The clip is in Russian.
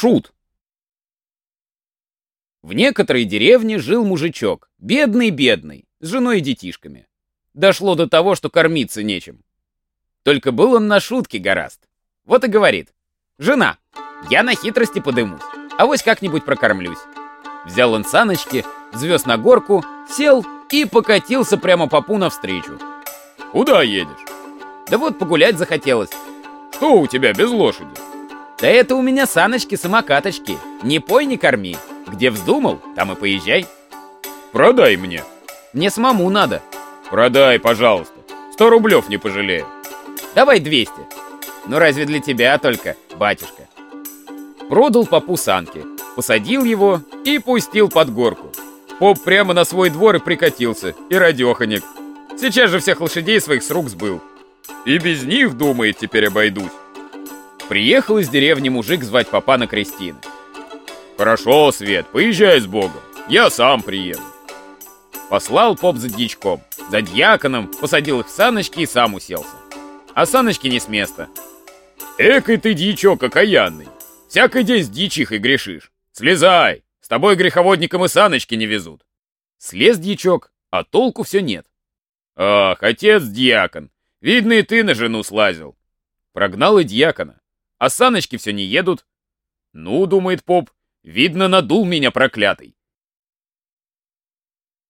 Шут. В некоторой деревне жил мужичок, бедный-бедный, с женой и детишками. Дошло до того, что кормиться нечем. Только был он на шутке гораст. Вот и говорит. «Жена, я на хитрости подымусь, а вось как-нибудь прокормлюсь». Взял он саночки, взвез на горку, сел и покатился прямо попу навстречу. Куда едешь? Да вот погулять захотелось. Что у тебя без лошади? Да это у меня саночки-самокаточки. Не пой, не корми. Где вздумал, там и поезжай. Продай мне. Мне самому надо. Продай, пожалуйста. Сто рублев не пожалею. Давай 200. Ну разве для тебя только, батюшка? Продал попу санки, посадил его и пустил под горку. Поп прямо на свой двор и прикатился, и радеханик. Сейчас же всех лошадей своих с рук сбыл. И без них, думает, теперь обойдусь. Приехал из деревни мужик звать попа на крестины. Хорошо, Свет, поезжай с Богом. Я сам приеду. Послал поп за дьячком. За дьяконом посадил их в саночки и сам уселся. А саночки не с места. Экой ты дьячок окаянный. Всякий день с дьячихой грешишь. Слезай, с тобой греховодникам и саночки не везут. Слез дьячок, а толку все нет. Ах, отец дьякон, видно и ты на жену слазил. Прогнал и дьякона, а саночки все не едут. Ну, думает поп, видно, надул меня проклятый.